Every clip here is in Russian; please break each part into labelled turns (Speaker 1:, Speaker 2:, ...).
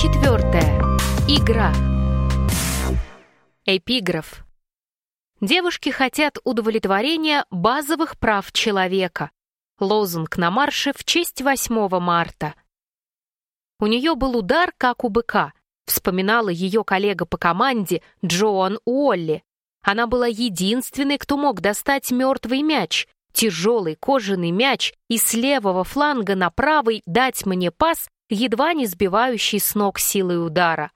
Speaker 1: четвертая. Игра. Эпиграф. Девушки хотят удовлетворения базовых прав человека. Лозунг на марше в честь 8 марта. У нее был удар, как у быка, вспоминала ее коллега по команде Джоан Уолли. Она была единственной, кто мог достать мертвый мяч, тяжелый кожаный мяч, и с левого фланга на правый дать мне пас, едва не сбивающий с ног силой удара.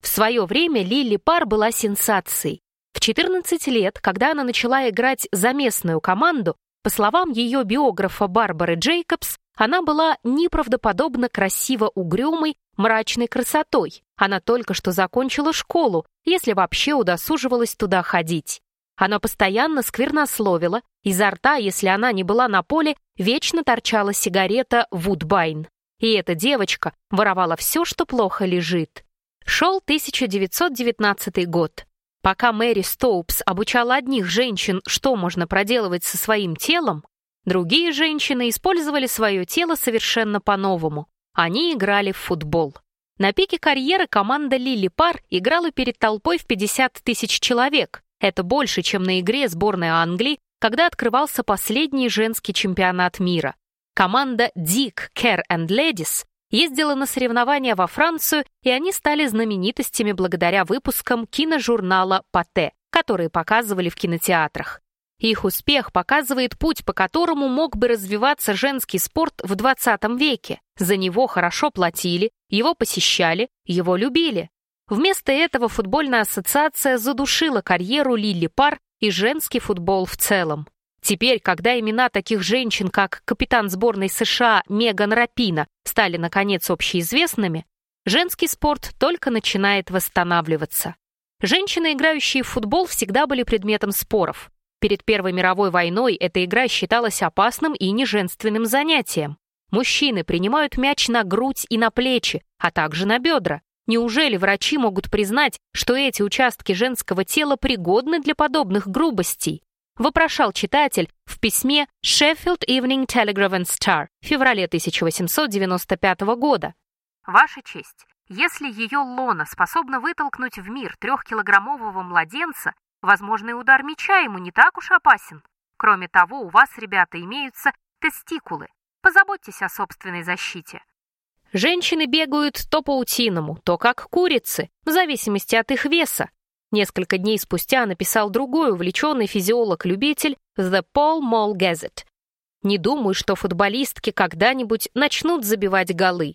Speaker 1: В свое время Лили Пар была сенсацией. В 14 лет, когда она начала играть за местную команду, по словам ее биографа Барбары Джейкобс, она была неправдоподобно красиво угрюмой, мрачной красотой. Она только что закончила школу, если вообще удосуживалась туда ходить. Она постоянно сквернословила, изо рта, если она не была на поле, вечно торчала сигарета «Вудбайн». И эта девочка воровала все, что плохо лежит. Шел 1919 год. Пока Мэри Стоупс обучала одних женщин, что можно проделывать со своим телом, другие женщины использовали свое тело совершенно по-новому. Они играли в футбол. На пике карьеры команда Лили Пар играла перед толпой в 50 тысяч человек. Это больше, чем на игре сборной Англии, когда открывался последний женский чемпионат мира. Команда Dick, Care and Ladies ездила на соревнования во Францию, и они стали знаменитостями благодаря выпускам киножурнала «Пате», которые показывали в кинотеатрах. Их успех показывает путь, по которому мог бы развиваться женский спорт в 20 веке. За него хорошо платили, его посещали, его любили. Вместо этого футбольная ассоциация задушила карьеру Лили Пар и женский футбол в целом. Теперь, когда имена таких женщин, как капитан сборной США Меган Рапина, стали, наконец, общеизвестными, женский спорт только начинает восстанавливаться. Женщины, играющие в футбол, всегда были предметом споров. Перед Первой мировой войной эта игра считалась опасным и неженственным занятием. Мужчины принимают мяч на грудь и на плечи, а также на бедра. Неужели врачи могут признать, что эти участки женского тела пригодны для подобных грубостей? Вопрошал читатель в письме Sheffield Evening Telegraph and Star в феврале 1895 года. «Ваша честь, если ее лона способна вытолкнуть в мир трехкилограммового младенца, возможный удар меча ему не так уж опасен. Кроме того, у вас, ребята, имеются тестикулы. Позаботьтесь о собственной защите». Женщины бегают то паутиному, то как курицы, в зависимости от их веса, Несколько дней спустя написал другой увлеченный физиолог-любитель The Paul Mall Gazette. Не думаю, что футболистки когда-нибудь начнут забивать голы.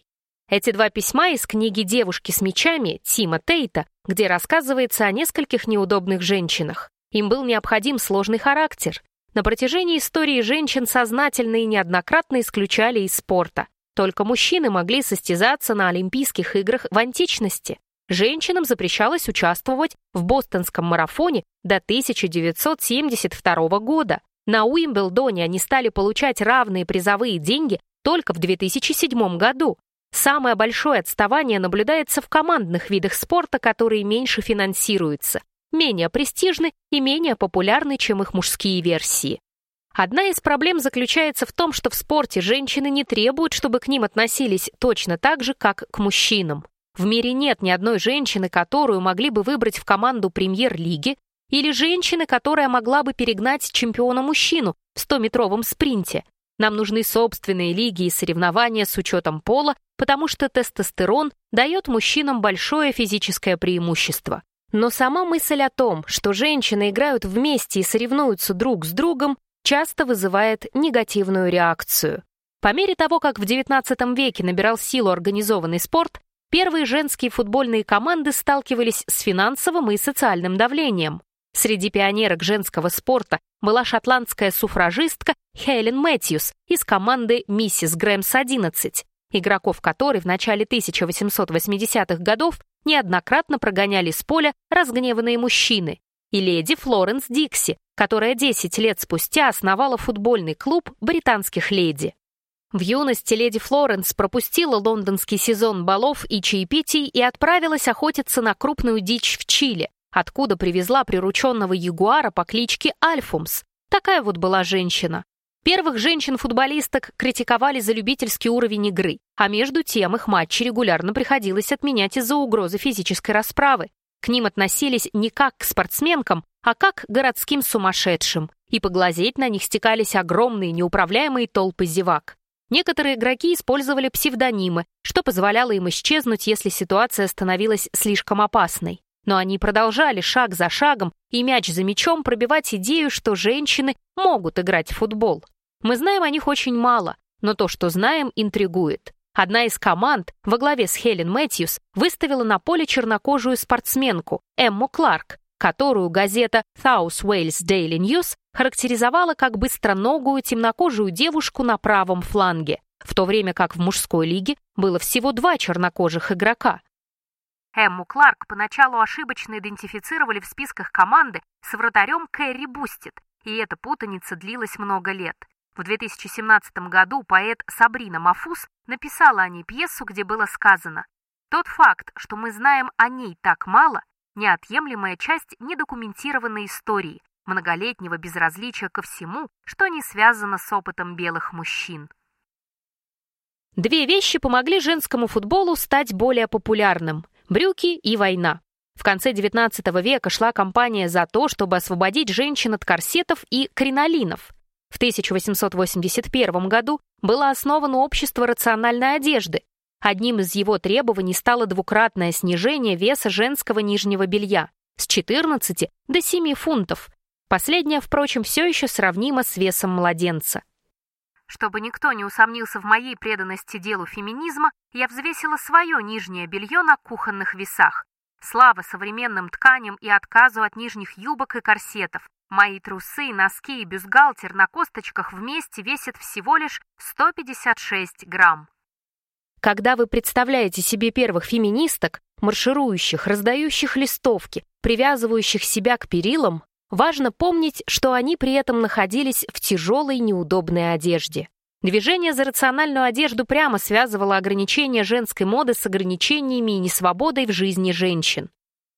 Speaker 1: Эти два письма из книги «Девушки с мечами» Тима Тейта, где рассказывается о нескольких неудобных женщинах. Им был необходим сложный характер. На протяжении истории женщин сознательно и неоднократно исключали из спорта. Только мужчины могли состязаться на Олимпийских играх в античности женщинам запрещалось участвовать в бостонском марафоне до 1972 года. На Уимблдоне они стали получать равные призовые деньги только в 2007 году. Самое большое отставание наблюдается в командных видах спорта, которые меньше финансируются, менее престижны и менее популярны, чем их мужские версии. Одна из проблем заключается в том, что в спорте женщины не требуют, чтобы к ним относились точно так же, как к мужчинам. В мире нет ни одной женщины, которую могли бы выбрать в команду премьер-лиги, или женщины, которая могла бы перегнать чемпиона-мужчину в 100-метровом спринте. Нам нужны собственные лиги и соревнования с учетом пола, потому что тестостерон дает мужчинам большое физическое преимущество. Но сама мысль о том, что женщины играют вместе и соревнуются друг с другом, часто вызывает негативную реакцию. По мере того, как в XIX веке набирал силу организованный спорт, Первые женские футбольные команды сталкивались с финансовым и социальным давлением. Среди пионерок женского спорта была шотландская суфражистка Хелен Мэтьюс из команды «Миссис Грэмс-11», игроков которой в начале 1880-х годов неоднократно прогоняли с поля разгневанные мужчины, и леди Флоренс Дикси, которая 10 лет спустя основала футбольный клуб британских леди. В юности леди Флоренс пропустила лондонский сезон балов и чаепитий и отправилась охотиться на крупную дичь в Чили, откуда привезла прирученного ягуара по кличке Альфумс. Такая вот была женщина. Первых женщин-футболисток критиковали за любительский уровень игры, а между тем их матчи регулярно приходилось отменять из-за угрозы физической расправы. К ним относились не как к спортсменкам, а как к городским сумасшедшим, и поглазеть на них стекались огромные неуправляемые толпы зевак. Некоторые игроки использовали псевдонимы, что позволяло им исчезнуть, если ситуация становилась слишком опасной. Но они продолжали шаг за шагом и мяч за мячом пробивать идею, что женщины могут играть в футбол. Мы знаем о них очень мало, но то, что знаем, интригует. Одна из команд во главе с Хелен Мэтьюс выставила на поле чернокожую спортсменку Эмму Кларк, которую газета South Wales Daily News характеризовала как быстроногую темнокожую девушку на правом фланге, в то время как в мужской лиге было всего два чернокожих игрока. Эмму Кларк поначалу ошибочно идентифицировали в списках команды с вратарем Кэрри Бустит, и эта путаница длилась много лет. В 2017 году поэт Сабрина Мафус написала о ней пьесу, где было сказано «Тот факт, что мы знаем о ней так мало, неотъемлемая часть недокументированной истории, многолетнего безразличия ко всему, что не связано с опытом белых мужчин». Две вещи помогли женскому футболу стать более популярным – брюки и война. В конце XIX века шла кампания за то, чтобы освободить женщин от корсетов и кринолинов – в 1881 году было основано общество рациональной одежды. Одним из его требований стало двукратное снижение веса женского нижнего белья с 14 до 7 фунтов. Последнее, впрочем, все еще сравнимо с весом младенца. Чтобы никто не усомнился в моей преданности делу феминизма, я взвесила свое нижнее белье на кухонных весах. Слава современным тканям и отказу от нижних юбок и корсетов. Мои трусы, носки и бюстгальтер на косточках вместе весят всего лишь 156 грамм. Когда вы представляете себе первых феминисток, марширующих, раздающих листовки, привязывающих себя к перилам, важно помнить, что они при этом находились в тяжелой неудобной одежде. Движение за рациональную одежду прямо связывало ограничение женской моды с ограничениями и несвободой в жизни женщин.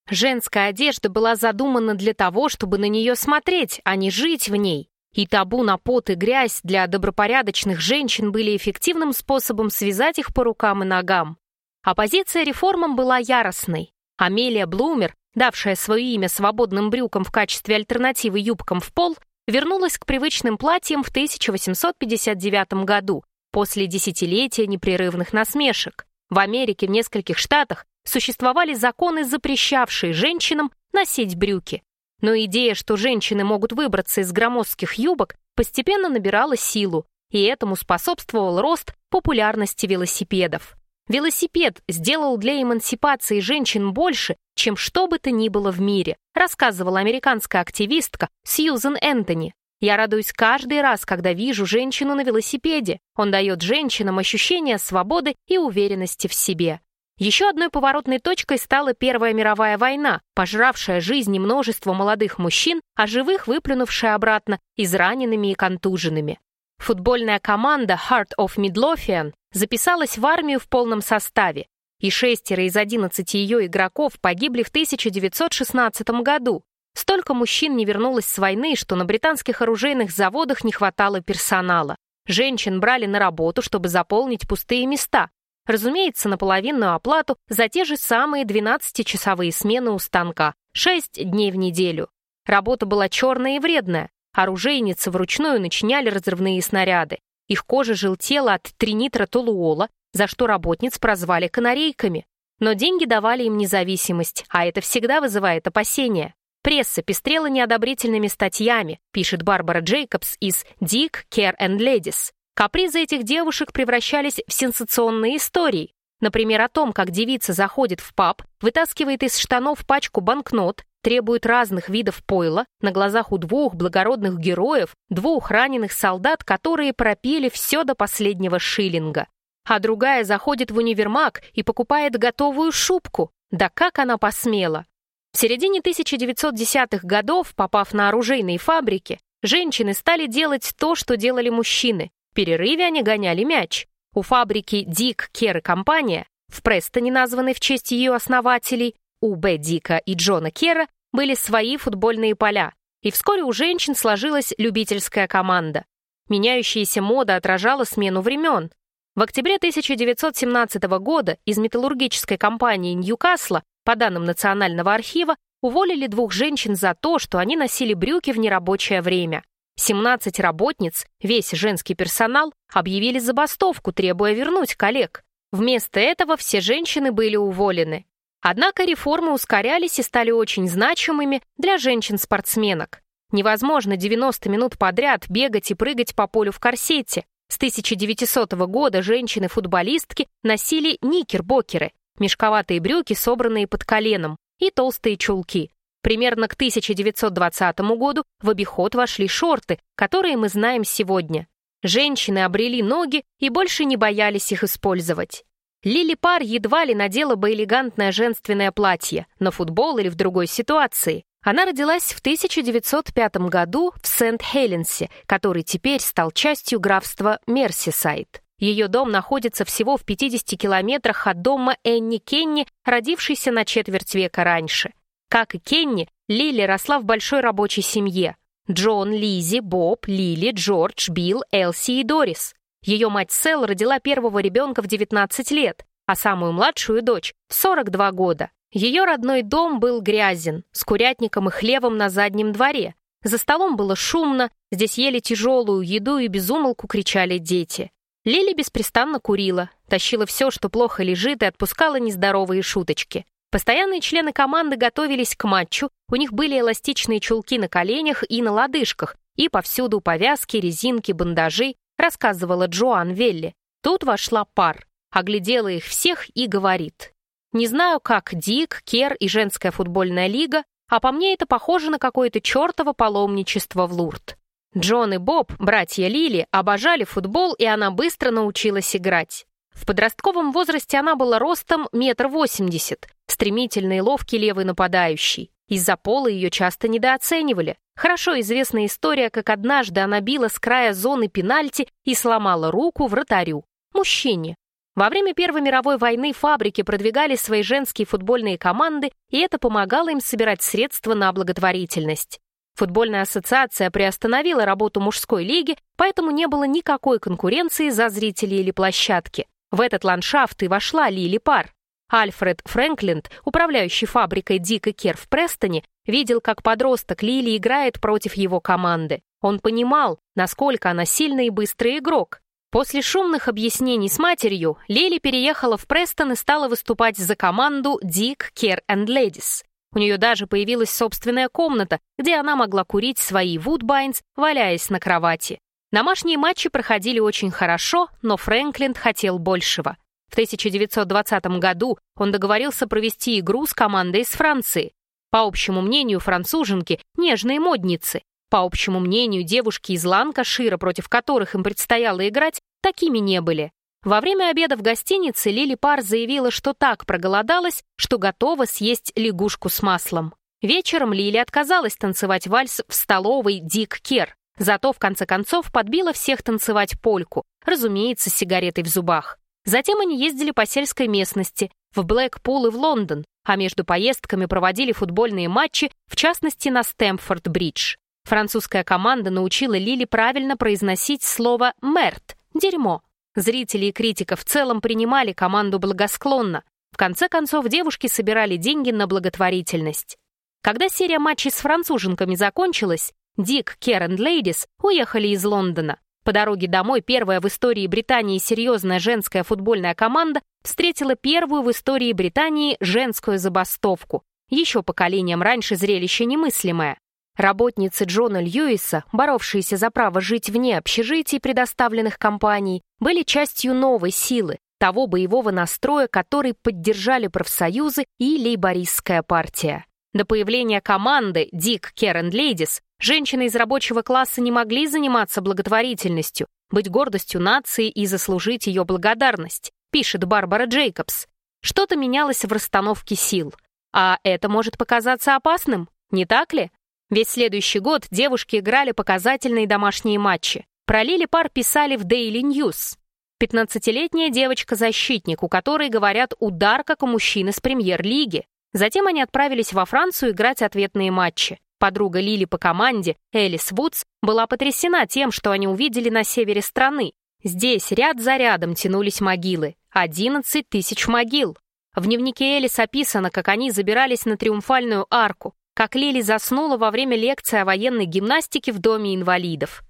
Speaker 1: Женская одежда была задумана для того, чтобы на нее смотреть, а не жить в ней. И табу на пот и грязь для добропорядочных женщин были эффективным способом связать их по рукам и ногам. Оппозиция реформам была яростной. Амелия Блумер, давшая свое имя свободным брюкам в качестве альтернативы юбкам в пол, вернулась к привычным платьям в 1859 году, после десятилетия непрерывных насмешек. В Америке в нескольких штатах существовали законы, запрещавшие женщинам носить брюки. Но идея, что женщины могут выбраться из громоздких юбок, постепенно набирала силу, и этому способствовал рост популярности велосипедов. Велосипед сделал для эмансипации женщин больше, чем что бы то ни было в мире, рассказывала американская активистка Сьюзен Энтони. Я радуюсь каждый раз, когда вижу женщину на велосипеде. Он дает женщинам ощущение свободы и уверенности в себе. Еще одной поворотной точкой стала Первая мировая война, пожравшая жизни множества молодых мужчин, а живых выплюнувшая обратно израненными и контуженными. Футбольная команда Heart of Midlothian записалась в армию в полном составе, и шестеро из одиннадцати ее игроков погибли в 1916 году. Столько мужчин не вернулось с войны, что на британских оружейных заводах не хватало персонала. Женщин брали на работу, чтобы заполнить пустые места, Разумеется, на половинную оплату за те же самые 12-часовые смены у станка, 6 дней в неделю. Работа была черная и вредная. Оружейницы вручную начиняли разрывные снаряды. Их кожа желтела от тринитротолуола, за что работниц прозвали канарейками. Но деньги давали им независимость, а это всегда вызывает опасения. Пресса пестрела неодобрительными статьями, пишет Барбара Джейкобс из Dick, Care and Ladies. Капризы этих девушек превращались в сенсационные истории. Например, о том, как девица заходит в паб, вытаскивает из штанов пачку банкнот, требует разных видов пойла на глазах у двух благородных героев, двух раненых солдат, которые пропили все до последнего шиллинга. А другая заходит в универмаг и покупает готовую шубку. Да как она посмела! В середине 1910-х годов, попав на оружейные фабрики, женщины стали делать то, что делали мужчины в перерыве они гоняли мяч. У фабрики Дик Кер компания, в Престоне, названной в честь ее основателей, у Б. Дика и Джона Кера, были свои футбольные поля, и вскоре у женщин сложилась любительская команда. Меняющаяся мода отражала смену времен. В октябре 1917 года из металлургической компании Ньюкасла, по данным Национального архива, уволили двух женщин за то, что они носили брюки в нерабочее время. 17 работниц, весь женский персонал, объявили забастовку, требуя вернуть коллег. Вместо этого все женщины были уволены. Однако реформы ускорялись и стали очень значимыми для женщин-спортсменок. Невозможно 90 минут подряд бегать и прыгать по полю в корсете. С 1900 года женщины-футболистки носили никербокеры, мешковатые брюки, собранные под коленом, и толстые чулки. Примерно к 1920 году в обиход вошли шорты, которые мы знаем сегодня. Женщины обрели ноги и больше не боялись их использовать. Лили Пар едва ли надела бы элегантное женственное платье на футбол или в другой ситуации. Она родилась в 1905 году в Сент-Хеленсе, который теперь стал частью графства Мерсисайд. Ее дом находится всего в 50 километрах от дома Энни Кенни, родившейся на четверть века раньше. Как и Кенни, Лили росла в большой рабочей семье. Джон, Лизи, Боб, Лили, Джордж, Билл, Элси и Дорис. Ее мать Сэл родила первого ребенка в 19 лет, а самую младшую дочь — в 42 года. Ее родной дом был грязен, с курятником и хлевом на заднем дворе. За столом было шумно, здесь ели тяжелую еду и безумолку кричали дети. Лили беспрестанно курила, тащила все, что плохо лежит, и отпускала нездоровые шуточки. Постоянные члены команды готовились к матчу, у них были эластичные чулки на коленях и на лодыжках, и повсюду повязки, резинки, бандажи, рассказывала Джоан Велли. Тут вошла пар, оглядела их всех и говорит. «Не знаю, как Дик, Кер и женская футбольная лига, а по мне это похоже на какое-то чертово паломничество в Лурд. Джон и Боб, братья Лили, обожали футбол, и она быстро научилась играть. В подростковом возрасте она была ростом метр восемьдесят, стремительный и ловкий левый нападающий. Из-за пола ее часто недооценивали. Хорошо известна история, как однажды она била с края зоны пенальти и сломала руку вратарю. Мужчине. Во время Первой мировой войны фабрики продвигали свои женские футбольные команды, и это помогало им собирать средства на благотворительность. Футбольная ассоциация приостановила работу мужской лиги, поэтому не было никакой конкуренции за зрителей или площадки. В этот ландшафт и вошла Лили Пар. Альфред Фрэнклинд, управляющий фабрикой Дик и Кер в Престоне, видел, как подросток Лили играет против его команды. Он понимал, насколько она сильный и быстрый игрок. После шумных объяснений с матерью, Лили переехала в Престон и стала выступать за команду Дик, Керр Ladies. У нее даже появилась собственная комната, где она могла курить свои вудбайнс, валяясь на кровати. Домашние матчи проходили очень хорошо, но Фрэнклин хотел большего. В 1920 году он договорился провести игру с командой из Франции. По общему мнению француженки, нежные модницы. По общему мнению, девушки из Ланкашира, против которых им предстояло играть, такими не были. Во время обеда в гостинице Лили Пар заявила, что так проголодалась, что готова съесть лягушку с маслом. Вечером Лили отказалась танцевать вальс в столовой «Дик Кер», зато в конце концов подбила всех танцевать польку, разумеется, с сигаретой в зубах. Затем они ездили по сельской местности, в Блэкпул и в Лондон, а между поездками проводили футбольные матчи, в частности на Стэмфорд-Бридж. Французская команда научила Лили правильно произносить слово «мерт» — «дерьмо». Зрители и критика в целом принимали команду благосклонно. В конце концов, девушки собирали деньги на благотворительность. Когда серия матчей с француженками закончилась, Дик, Керен Лейдис уехали из Лондона. По дороге домой первая в истории Британии серьезная женская футбольная команда встретила первую в истории Британии женскую забастовку. Еще поколением раньше зрелище немыслимое. Работницы Джона Льюиса, боровшиеся за право жить вне общежитий, предоставленных компанией, были частью новой силы, того боевого настроя, который поддержали профсоюзы и лейбористская партия. До появления команды Дик Керен Лейдис Женщины из рабочего класса не могли заниматься благотворительностью, быть гордостью нации и заслужить ее благодарность, пишет Барбара Джейкобс. Что-то менялось в расстановке сил. А это может показаться опасным, не так ли? Весь следующий год девушки играли показательные домашние матчи. Про Лили Пар писали в Daily News. 15-летняя девочка-защитник, у которой, говорят, удар, как у мужчины с премьер-лиги. Затем они отправились во Францию играть ответные матчи. Подруга Лили по команде, Элис Вудс, была потрясена тем, что они увидели на севере страны. Здесь ряд за рядом тянулись могилы. 11 тысяч могил. В дневнике Элис описано, как они забирались на Триумфальную арку, как Лили заснула во время лекции о военной гимнастике в Доме инвалидов.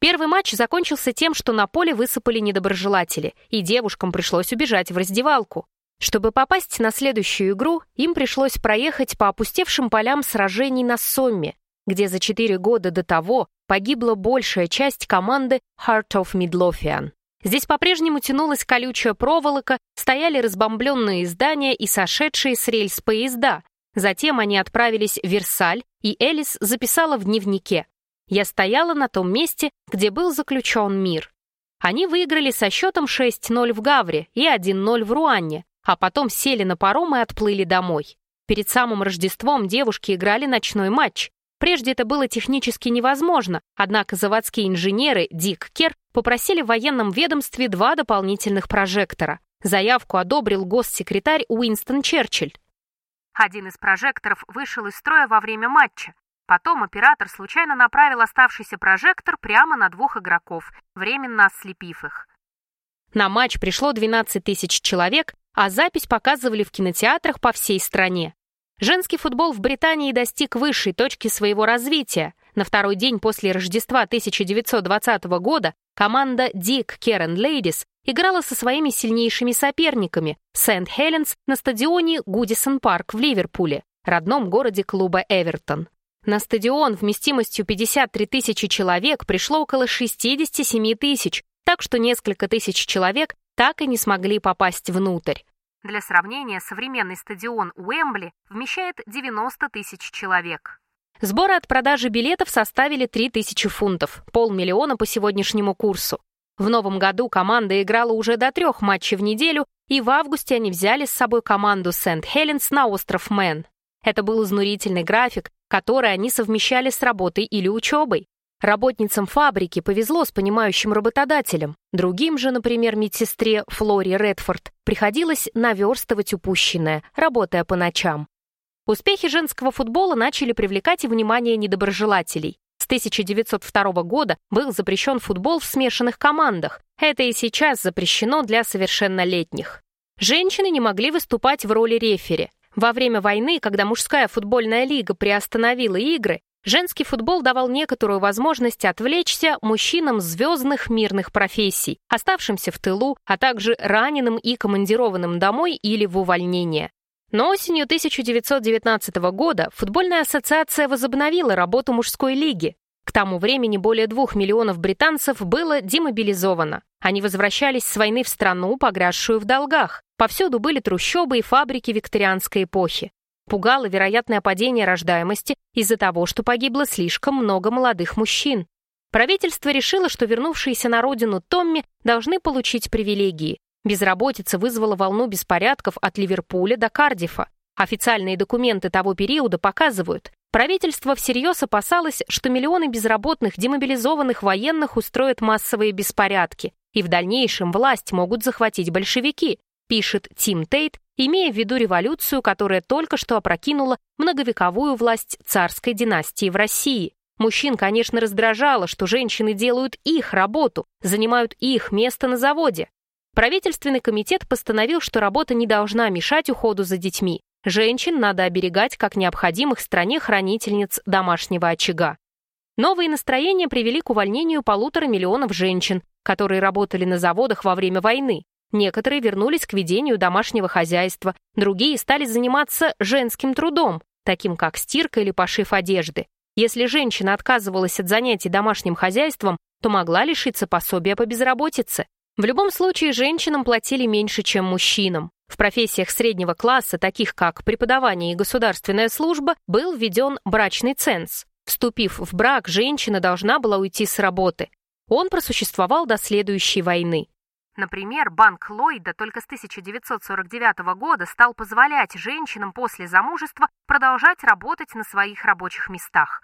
Speaker 1: Первый матч закончился тем, что на поле высыпали недоброжелатели, и девушкам пришлось убежать в раздевалку. Чтобы попасть на следующую игру, им пришлось проехать по опустевшим полям сражений на Сомме, где за четыре года до того погибла большая часть команды Heart of Midlothian. Здесь по-прежнему тянулась колючая проволока, стояли разбомбленные здания и сошедшие с рельс поезда. Затем они отправились в Версаль, и Элис записала в дневнике. «Я стояла на том месте, где был заключен мир». Они выиграли со счетом 6-0 в Гавре и 1-0 в Руанне, а потом сели на паром и отплыли домой. Перед самым Рождеством девушки играли ночной матч. Прежде это было технически невозможно, однако заводские инженеры Дик Кер попросили в военном ведомстве два дополнительных прожектора. Заявку одобрил госсекретарь Уинстон Черчилль. Один из прожекторов вышел из строя во время матча. Потом оператор случайно направил оставшийся прожектор прямо на двух игроков, временно ослепив их. На матч пришло 12 тысяч человек, а запись показывали в кинотеатрах по всей стране. Женский футбол в Британии достиг высшей точки своего развития. На второй день после Рождества 1920 года команда Dick Karen Ladies играла со своими сильнейшими соперниками Сент-Хеленс на стадионе Гудисон Парк в Ливерпуле, родном городе клуба Эвертон. На стадион вместимостью 53 тысячи человек пришло около 67 тысяч, так что несколько тысяч человек так и не смогли попасть внутрь. Для сравнения, современный стадион Уэмбли вмещает 90 тысяч человек. Сборы от продажи билетов составили 3 тысячи фунтов, полмиллиона по сегодняшнему курсу. В новом году команда играла уже до трех матчей в неделю, и в августе они взяли с собой команду Сент-Хеленс на остров Мэн. Это был изнурительный график, который они совмещали с работой или учебой. Работницам фабрики повезло с понимающим работодателем. Другим же, например, медсестре Флори Редфорд, приходилось наверстывать упущенное, работая по ночам. Успехи женского футбола начали привлекать и внимание недоброжелателей. С 1902 года был запрещен футбол в смешанных командах. Это и сейчас запрещено для совершеннолетних. Женщины не могли выступать в роли рефери. Во время войны, когда мужская футбольная лига приостановила игры, Женский футбол давал некоторую возможность отвлечься мужчинам звездных мирных профессий, оставшимся в тылу, а также раненым и командированным домой или в увольнение. Но осенью 1919 года футбольная ассоциация возобновила работу мужской лиги. К тому времени более двух миллионов британцев было демобилизовано. Они возвращались с войны в страну, погрязшую в долгах. Повсюду были трущобы и фабрики викторианской эпохи. Пугало вероятное падение рождаемости из-за того, что погибло слишком много молодых мужчин. Правительство решило, что вернувшиеся на родину Томми должны получить привилегии. Безработица вызвала волну беспорядков от Ливерпуля до Кардифа. Официальные документы того периода показывают, правительство всерьез опасалось, что миллионы безработных демобилизованных военных устроят массовые беспорядки, и в дальнейшем власть могут захватить большевики, пишет Тим Тейт имея в виду революцию, которая только что опрокинула многовековую власть царской династии в России. Мужчин, конечно, раздражало, что женщины делают их работу, занимают их место на заводе. Правительственный комитет постановил, что работа не должна мешать уходу за детьми. Женщин надо оберегать как необходимых стране хранительниц домашнего очага. Новые настроения привели к увольнению полутора миллионов женщин, которые работали на заводах во время войны. Некоторые вернулись к ведению домашнего хозяйства, другие стали заниматься женским трудом, таким как стирка или пошив одежды. Если женщина отказывалась от занятий домашним хозяйством, то могла лишиться пособия по безработице. В любом случае, женщинам платили меньше, чем мужчинам. В профессиях среднего класса, таких как преподавание и государственная служба, был введен брачный ценз. Вступив в брак, женщина должна была уйти с работы. Он просуществовал до следующей войны. Например, банк Ллойда только с 1949 года стал позволять женщинам после замужества продолжать работать на своих рабочих местах.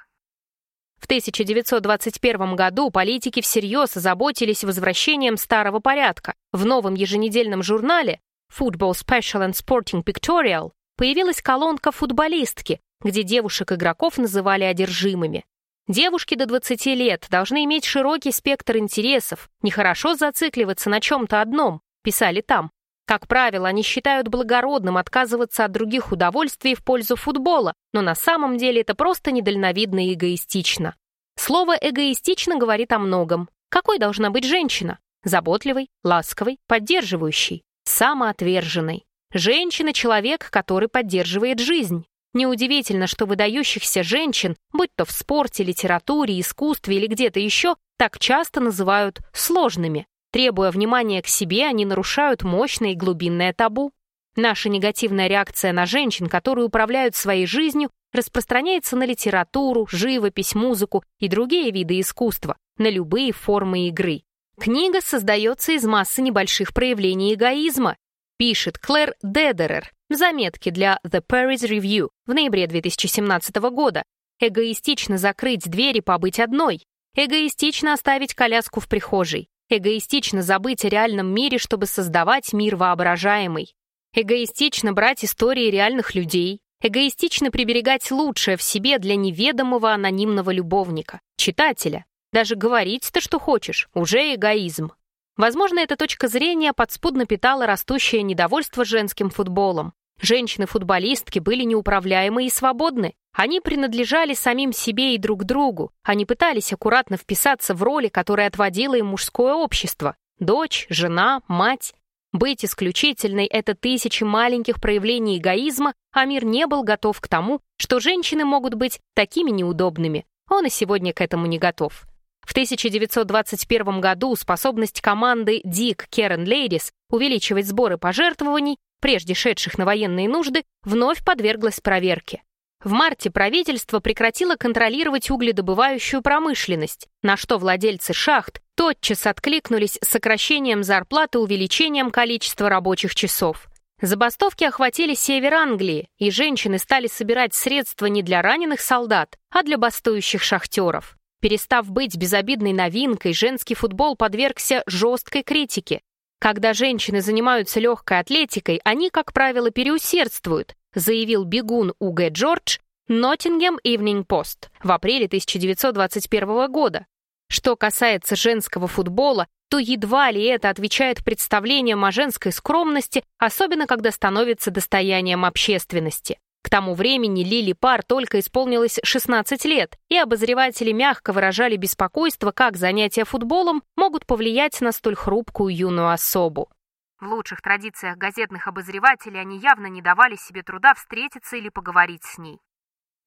Speaker 1: В 1921 году политики всерьез озаботились возвращением старого порядка. В новом еженедельном журнале Football Special and Sporting Pictorial появилась колонка «Футболистки», где девушек-игроков называли одержимыми. Девушки до 20 лет должны иметь широкий спектр интересов, нехорошо зацикливаться на чем-то одном, писали там. Как правило, они считают благородным отказываться от других удовольствий в пользу футбола, но на самом деле это просто недальновидно и эгоистично. Слово «эгоистично» говорит о многом. Какой должна быть женщина? Заботливой, ласковой, поддерживающей, самоотверженной. Женщина — человек, который поддерживает жизнь. Неудивительно, что выдающихся женщин, будь то в спорте, литературе, искусстве или где-то еще, так часто называют сложными. Требуя внимания к себе, они нарушают мощное и глубинное табу. Наша негативная реакция на женщин, которые управляют своей жизнью, распространяется на литературу, живопись, музыку и другие виды искусства, на любые формы игры. Книга создается из массы небольших проявлений эгоизма, пишет Клэр Дедерер в заметке для The Paris Review в ноябре 2017 года. Эгоистично закрыть дверь и побыть одной. Эгоистично оставить коляску в прихожей. Эгоистично забыть о реальном мире, чтобы создавать мир воображаемый. Эгоистично брать истории реальных людей. Эгоистично приберегать лучшее в себе для неведомого анонимного любовника, читателя. Даже говорить-то, что хочешь, уже эгоизм. Возможно, эта точка зрения подспудно питала растущее недовольство женским футболом. Женщины-футболистки были неуправляемы и свободны. Они принадлежали самим себе и друг другу. Они пытались аккуратно вписаться в роли, которые отводило им мужское общество. Дочь, жена, мать. Быть исключительной — это тысячи маленьких проявлений эгоизма, а мир не был готов к тому, что женщины могут быть такими неудобными. Он и сегодня к этому не готов. В 1921 году способность команды Dick Karen Ladies увеличивать сборы пожертвований, прежде шедших на военные нужды, вновь подверглась проверке. В марте правительство прекратило контролировать угледобывающую промышленность, на что владельцы шахт тотчас откликнулись сокращением зарплаты и увеличением количества рабочих часов. Забастовки охватили север Англии, и женщины стали собирать средства не для раненых солдат, а для бастующих шахтеров. Перестав быть безобидной новинкой, женский футбол подвергся жесткой критике. Когда женщины занимаются легкой атлетикой, они, как правило, переусердствуют, заявил бегун Уг Джордж Nottingham Evening Post в апреле 1921 года. Что касается женского футбола, то едва ли это отвечает представлениям о женской скромности, особенно когда становится достоянием общественности. К тому времени Лили Пар только исполнилось 16 лет, и обозреватели мягко выражали беспокойство, как занятия футболом могут повлиять на столь хрупкую юную особу. В лучших традициях газетных обозревателей они явно не давали себе труда встретиться или поговорить с ней.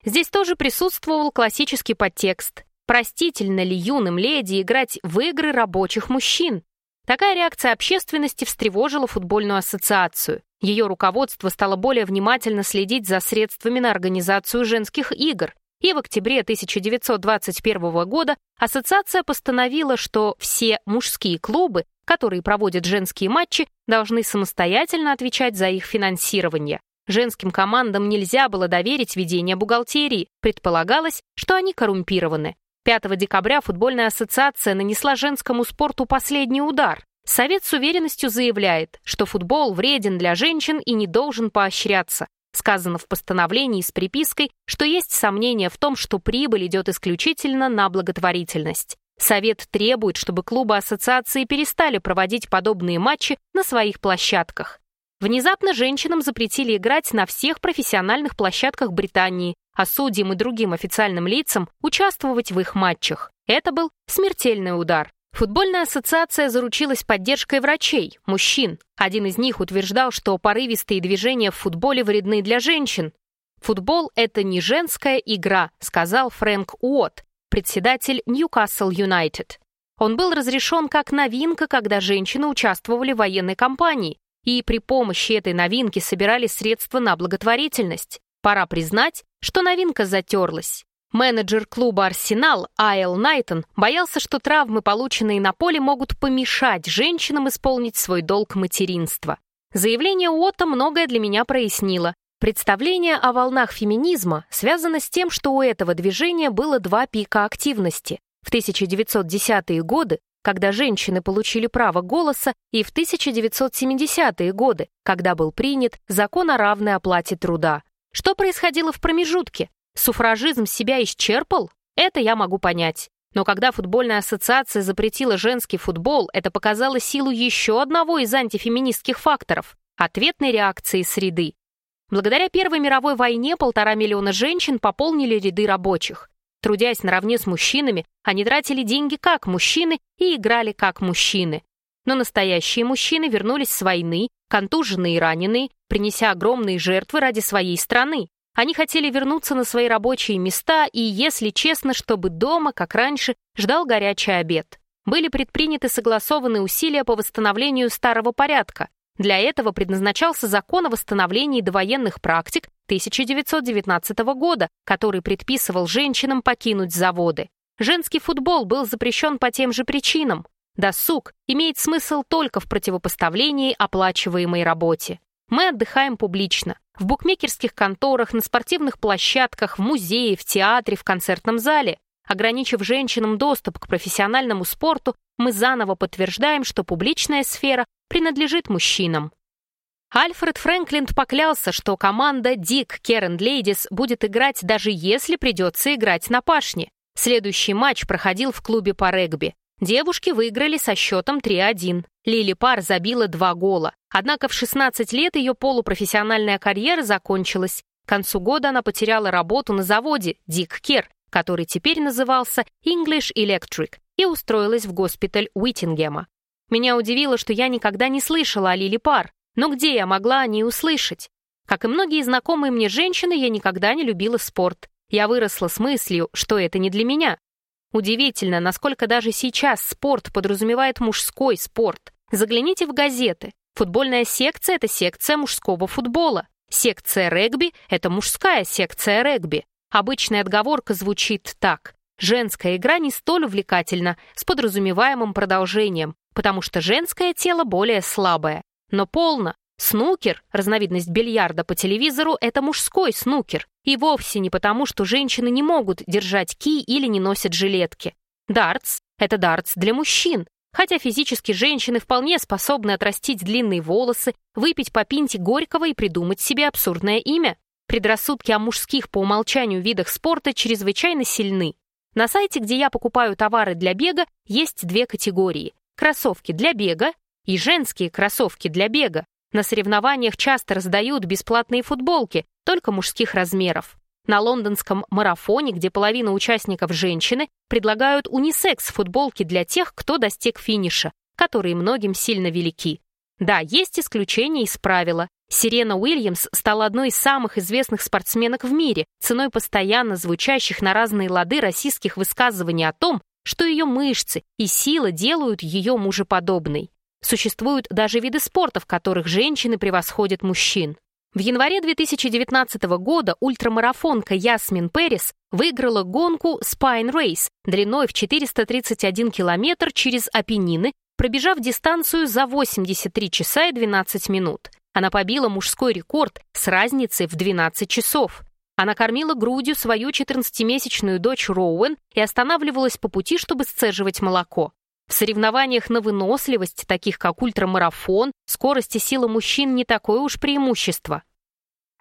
Speaker 1: Здесь тоже присутствовал классический подтекст. Простительно ли юным леди играть в игры рабочих мужчин? Такая реакция общественности встревожила футбольную ассоциацию. Ее руководство стало более внимательно следить за средствами на организацию женских игр, и в октябре 1921 года ассоциация постановила, что все мужские клубы, которые проводят женские матчи, должны самостоятельно отвечать за их финансирование. Женским командам нельзя было доверить ведение бухгалтерии, предполагалось, что они коррумпированы. 5 декабря футбольная ассоциация нанесла женскому спорту последний удар. Совет с уверенностью заявляет, что футбол вреден для женщин и не должен поощряться. Сказано в постановлении с припиской, что есть сомнение в том, что прибыль идет исключительно на благотворительность. Совет требует, чтобы клубы ассоциации перестали проводить подобные матчи на своих площадках. Внезапно женщинам запретили играть на всех профессиональных площадках Британии, а судьям и другим официальным лицам участвовать в их матчах. Это был смертельный удар. Футбольная ассоциация заручилась поддержкой врачей, мужчин. Один из них утверждал, что порывистые движения в футболе вредны для женщин. «Футбол — это не женская игра», — сказал Фрэнк Уотт, председатель Ньюкасл Юнайтед. Он был разрешен как новинка, когда женщины участвовали в военной кампании, и при помощи этой новинки собирали средства на благотворительность. Пора признать, что новинка затерлась. Менеджер клуба «Арсенал» Айл Найтон боялся, что травмы, полученные на поле, могут помешать женщинам исполнить свой долг материнства. Заявление Уотта многое для меня прояснило. Представление о волнах феминизма связано с тем, что у этого движения было два пика активности. В 1910-е годы, когда женщины получили право голоса, и в 1970-е годы, когда был принят закон о равной оплате труда. Что происходило в промежутке? Суфражизм себя исчерпал? это я могу понять. Но когда футбольная ассоциация запретила женский футбол, это показало силу еще одного из антифеминистских факторов – ответной реакции среды. Благодаря Первой мировой войне полтора миллиона женщин пополнили ряды рабочих. Трудясь наравне с мужчинами, они тратили деньги как мужчины и играли как мужчины. Но настоящие мужчины вернулись с войны, контуженные и раненые, принеся огромные жертвы ради своей страны. Они хотели вернуться на свои рабочие места и, если честно, чтобы дома, как раньше, ждал горячий обед. Были предприняты согласованные усилия по восстановлению старого порядка. Для этого предназначался закон о восстановлении довоенных практик 1919 года, который предписывал женщинам покинуть заводы. Женский футбол был запрещен по тем же причинам. Досуг имеет смысл только в противопоставлении оплачиваемой работе. Мы отдыхаем публично. В букмекерских конторах, на спортивных площадках, в музее, в театре, в концертном зале. Ограничив женщинам доступ к профессиональному спорту, мы заново подтверждаем, что публичная сфера принадлежит мужчинам. Альфред Фрэнклинд поклялся, что команда Дик Керен Лейдис будет играть даже если придется играть на пашне. Следующий матч проходил в клубе по регби. Девушки выиграли со счетом 3-1. Лили Пар забила два гола. Однако в 16 лет ее полупрофессиональная карьера закончилась. К концу года она потеряла работу на заводе Дик Кер, который теперь назывался English Electric, и устроилась в госпиталь Уиттингема. Меня удивило, что я никогда не слышала о Лили Пар, но где я могла о ней услышать? Как и многие знакомые мне женщины, я никогда не любила спорт. Я выросла с мыслью, что это не для меня. Удивительно, насколько даже сейчас спорт подразумевает мужской спорт. Загляните в газеты. Футбольная секция — это секция мужского футбола. Секция регби — это мужская секция регби. Обычная отговорка звучит так. Женская игра не столь увлекательна, с подразумеваемым продолжением, потому что женское тело более слабое. Но полно. Снукер, разновидность бильярда по телевизору, это мужской снукер. И вовсе не потому, что женщины не могут держать ки или не носят жилетки. Дартс — это дартс для мужчин. Хотя физически женщины вполне способны отрастить длинные волосы, выпить по пинте горького и придумать себе абсурдное имя. Предрассудки о мужских по умолчанию видах спорта чрезвычайно сильны. На сайте, где я покупаю товары для бега, есть две категории. Кроссовки для бега и женские кроссовки для бега. На соревнованиях часто раздают бесплатные футболки, только мужских размеров. На лондонском марафоне, где половина участников женщины, предлагают унисекс-футболки для тех, кто достиг финиша, которые многим сильно велики. Да, есть исключения из правила. Сирена Уильямс стала одной из самых известных спортсменок в мире, ценой постоянно звучащих на разные лады российских высказываний о том, что ее мышцы и сила делают ее мужеподобной. Существуют даже виды спорта, в которых женщины превосходят мужчин. В январе 2019 года ультрамарафонка Ясмин Перес выиграла гонку Spine Race длиной в 431 километр через Апеннины, пробежав дистанцию за 83 часа и 12 минут. Она побила мужской рекорд с разницей в 12 часов. Она кормила грудью свою 14-месячную дочь Роуэн и останавливалась по пути, чтобы сцеживать молоко. В соревнованиях на выносливость, таких как ультрамарафон, скорость и сила мужчин не такое уж преимущество.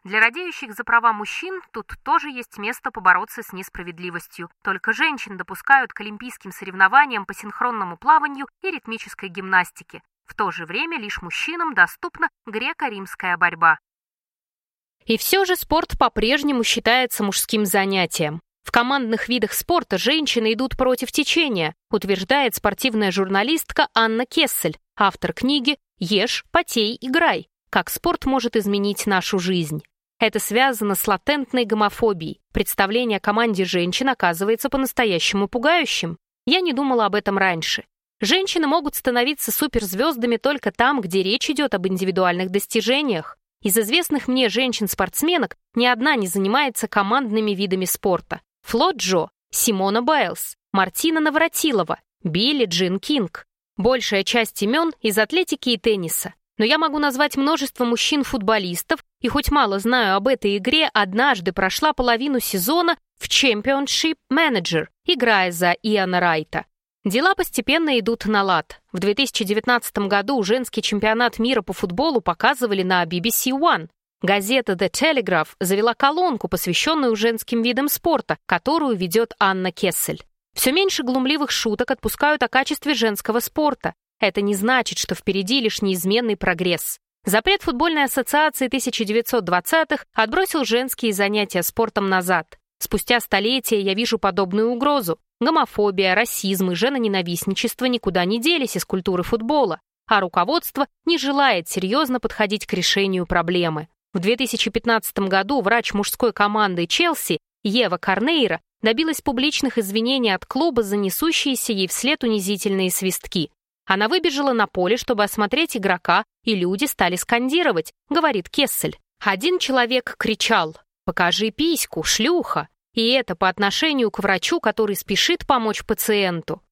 Speaker 1: Для радеющих за права мужчин тут тоже есть место побороться с несправедливостью. Только женщин допускают к олимпийским соревнованиям по синхронному плаванию и ритмической гимнастике. В то же время лишь мужчинам доступна греко-римская борьба. И все же спорт по-прежнему считается мужским занятием. В командных видах спорта женщины идут против течения, утверждает спортивная журналистка Анна Кессель, автор книги «Ешь, потей, играй. Как спорт может изменить нашу жизнь». Это связано с латентной гомофобией. Представление о команде женщин оказывается по-настоящему пугающим. Я не думала об этом раньше. Женщины могут становиться суперзвездами только там, где речь идет об индивидуальных достижениях. Из известных мне женщин-спортсменок ни одна не занимается командными видами спорта. Фло Джо, Симона Байлз, Мартина Навратилова, Билли Джин Кинг. Большая часть имен из атлетики и тенниса. Но я могу назвать множество мужчин-футболистов, и хоть мало знаю об этой игре, однажды прошла половину сезона в Championship Manager, играя за Иоанна Райта. Дела постепенно идут на лад. В 2019 году женский чемпионат мира по футболу показывали на BBC One. Газета The Telegraph завела колонку, посвященную женским видам спорта, которую ведет Анна Кессель. Все меньше глумливых шуток отпускают о качестве женского спорта. Это не значит, что впереди лишь неизменный прогресс. Запрет футбольной ассоциации 1920-х отбросил женские занятия спортом назад. Спустя столетия я вижу подобную угрозу. Гомофобия, расизм и женоненавистничество никуда не делись из культуры футбола, а руководство не желает серьезно подходить к решению проблемы. В 2015 году врач мужской команды Челси Ева Карнейра добилась публичных извинений от клуба за несущиеся ей вслед унизительные свистки. Она выбежала на поле, чтобы осмотреть игрока, и люди стали скандировать, говорит Кессель. Один человек кричал «Покажи письку, шлюха!» И это по отношению к врачу, который спешит помочь пациенту.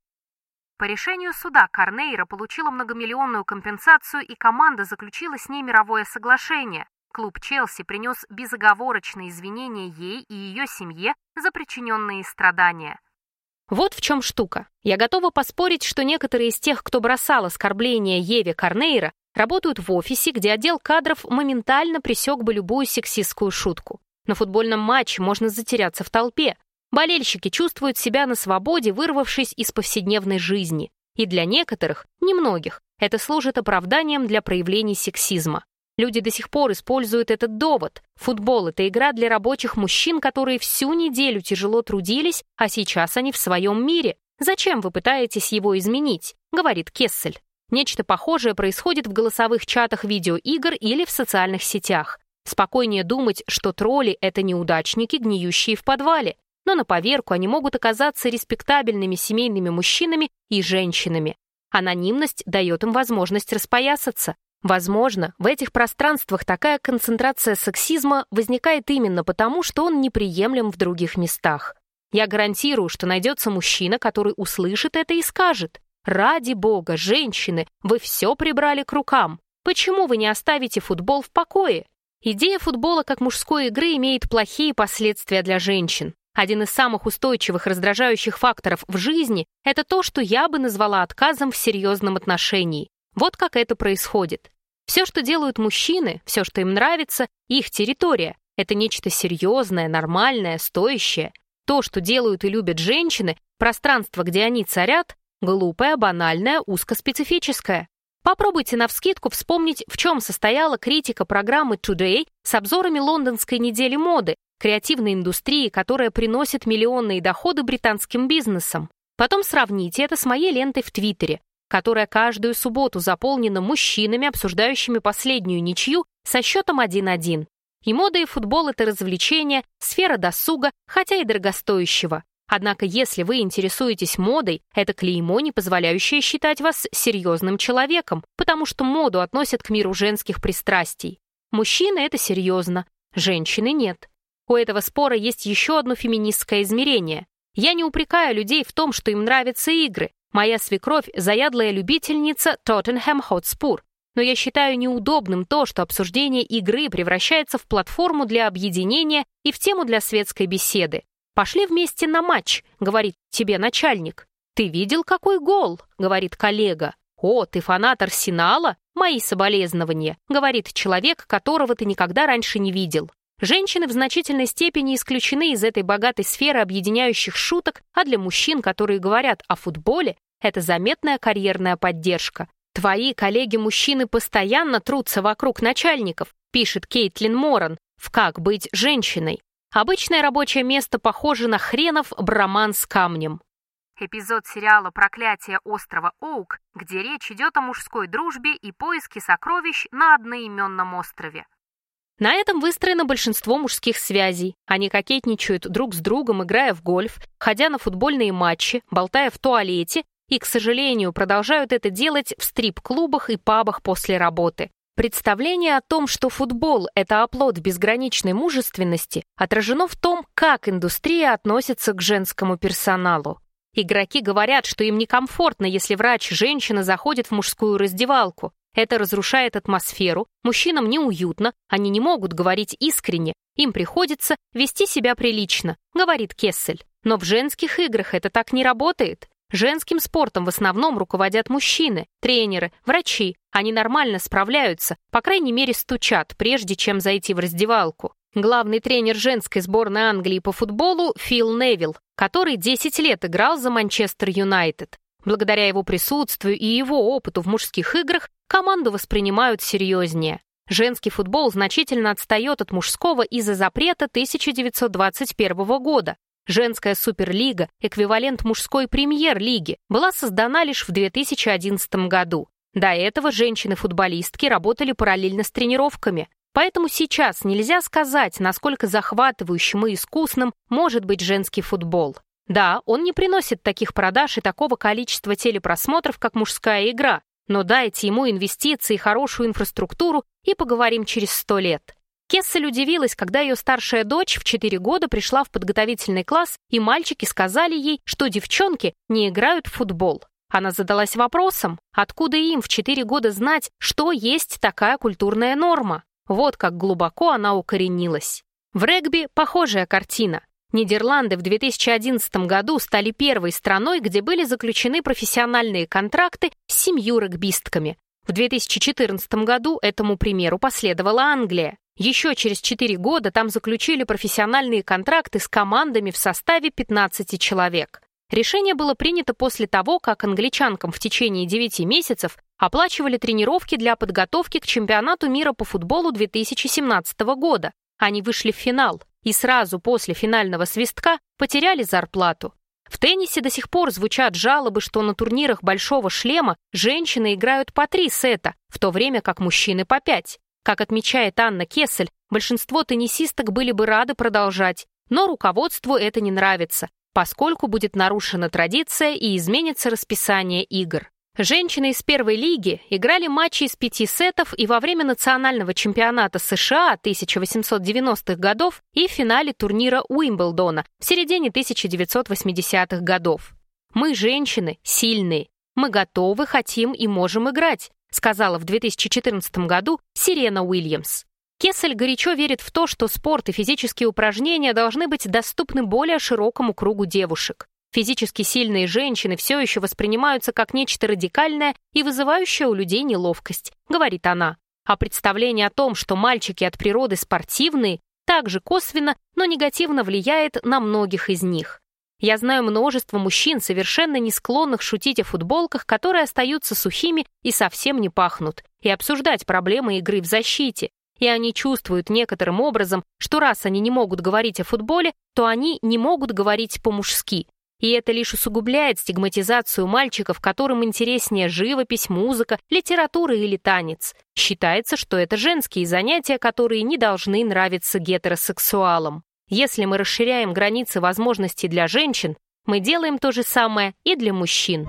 Speaker 1: По решению суда Карнейра получила многомиллионную компенсацию, и команда заключила с ней мировое соглашение. Клуб Челси принес безоговорочные извинения ей и ее семье за причиненные страдания. Вот в чем штука. Я готова поспорить, что некоторые из тех, кто бросал оскорбления Еве Карнейра, работают в офисе, где отдел кадров моментально пресек бы любую сексистскую шутку. На футбольном матче можно затеряться в толпе. Болельщики чувствуют себя на свободе, вырвавшись из повседневной жизни. И для некоторых, немногих, это служит оправданием для проявлений сексизма. Люди до сих пор используют этот довод. Футбол — это игра для рабочих мужчин, которые всю неделю тяжело трудились, а сейчас они в своем мире. Зачем вы пытаетесь его изменить? Говорит Кессель. Нечто похожее происходит в голосовых чатах видеоигр или в социальных сетях. Спокойнее думать, что тролли — это неудачники, гниющие в подвале. Но на поверку они могут оказаться респектабельными семейными мужчинами и женщинами. Анонимность дает им возможность распоясаться. Возможно, в этих пространствах такая концентрация сексизма возникает именно потому, что он неприемлем в других местах. Я гарантирую, что найдется мужчина, который услышит это и скажет. «Ради бога, женщины, вы все прибрали к рукам. Почему вы не оставите футбол в покое?» Идея футбола как мужской игры имеет плохие последствия для женщин. Один из самых устойчивых раздражающих факторов в жизни – это то, что я бы назвала отказом в серьезном отношении. Вот как это происходит. Все, что делают мужчины, все, что им нравится, их территория. Это нечто серьезное, нормальное, стоящее. То, что делают и любят женщины, пространство, где они царят, глупое, банальное, узкоспецифическое. Попробуйте навскидку вспомнить, в чем состояла критика программы Today с обзорами лондонской недели моды, креативной индустрии, которая приносит миллионные доходы британским бизнесам. Потом сравните это с моей лентой в Твиттере, которая каждую субботу заполнена мужчинами, обсуждающими последнюю ничью со счетом 1-1. И мода и футбол — это развлечение, сфера досуга, хотя и дорогостоящего. Однако, если вы интересуетесь модой, это клеймо, не позволяющее считать вас серьезным человеком, потому что моду относят к миру женских пристрастий. Мужчины — это серьезно, женщины — нет. У этого спора есть еще одно феминистское измерение. Я не упрекаю людей в том, что им нравятся игры. Моя свекровь — заядлая любительница Тоттенхэм Хотспур. Но я считаю неудобным то, что обсуждение игры превращается в платформу для объединения и в тему для светской беседы. «Пошли вместе на матч», — говорит тебе начальник. «Ты видел, какой гол?» — говорит коллега. «О, ты фанат Арсенала? Мои соболезнования», — говорит человек, которого ты никогда раньше не видел. Женщины в значительной степени исключены из этой богатой сферы объединяющих шуток, а для мужчин, которые говорят о футболе, это заметная карьерная поддержка. Твои коллеги-мужчины постоянно трутся вокруг начальников, пишет Кейтлин Моран в «Как быть женщиной». Обычное рабочее место похоже на хренов броман с камнем. Эпизод сериала «Проклятие острова Оук», где речь идет о мужской дружбе и поиске сокровищ на одноименном острове. На этом выстроено большинство мужских связей. Они кокетничают друг с другом, играя в гольф, ходя на футбольные матчи, болтая в туалете и, к сожалению, продолжают это делать в стрип-клубах и пабах после работы. Представление о том, что футбол – это оплот безграничной мужественности, отражено в том, как индустрия относится к женскому персоналу. Игроки говорят, что им некомфортно, если врач-женщина заходит в мужскую раздевалку. Это разрушает атмосферу, мужчинам неуютно, они не могут говорить искренне, им приходится вести себя прилично, говорит Кессель. Но в женских играх это так не работает. Женским спортом в основном руководят мужчины, тренеры, врачи. Они нормально справляются, по крайней мере стучат, прежде чем зайти в раздевалку. Главный тренер женской сборной Англии по футболу Фил Невилл, который 10 лет играл за Манчестер Юнайтед. Благодаря его присутствию и его опыту в мужских играх команду воспринимают серьезнее. Женский футбол значительно отстает от мужского из-за запрета 1921 года. Женская суперлига, эквивалент мужской премьер-лиги, была создана лишь в 2011 году. До этого женщины-футболистки работали параллельно с тренировками. Поэтому сейчас нельзя сказать, насколько захватывающим и искусным может быть женский футбол. Да, он не приносит таких продаж и такого количества телепросмотров, как мужская игра, но дайте ему инвестиции, хорошую инфраструктуру и поговорим через сто лет. Кессель удивилась, когда ее старшая дочь в 4 года пришла в подготовительный класс, и мальчики сказали ей, что девчонки не играют в футбол. Она задалась вопросом, откуда им в 4 года знать, что есть такая культурная норма. Вот как глубоко она укоренилась. В регби похожая картина. Нидерланды в 2011 году стали первой страной, где были заключены профессиональные контракты с семью регбистками. В 2014 году этому примеру последовала Англия. Еще через 4 года там заключили профессиональные контракты с командами в составе 15 человек. Решение было принято после того, как англичанкам в течение 9 месяцев оплачивали тренировки для подготовки к чемпионату мира по футболу 2017 года. Они вышли в финал и сразу после финального свистка потеряли зарплату. В теннисе до сих пор звучат жалобы, что на турнирах «Большого шлема» женщины играют по три сета, в то время как мужчины по пять. Как отмечает Анна Кессель, большинство теннисисток были бы рады продолжать, но руководству это не нравится, поскольку будет нарушена традиция и изменится расписание игр. Женщины из первой лиги играли матчи из пяти сетов и во время национального чемпионата США 1890-х годов и в финале турнира Уимблдона в середине 1980-х годов. «Мы, женщины, сильные. Мы готовы, хотим и можем играть», сказала в 2014 году Сирена Уильямс. Кессель горячо верит в то, что спорт и физические упражнения должны быть доступны более широкому кругу девушек. Физически сильные женщины все еще воспринимаются как нечто радикальное и вызывающее у людей неловкость, говорит она. А представление о том, что мальчики от природы спортивные, также косвенно, но негативно влияет на многих из них. Я знаю множество мужчин, совершенно не склонных шутить о футболках, которые остаются сухими и совсем не пахнут, и обсуждать проблемы игры в защите. И они чувствуют некоторым образом, что раз они не могут говорить о футболе, то они не могут говорить по-мужски. И это лишь усугубляет стигматизацию мальчиков, которым интереснее живопись, музыка, литература или танец. Считается, что это женские занятия, которые не должны нравиться гетеросексуалам. Если мы расширяем границы возможностей для женщин, мы делаем то же самое и для мужчин.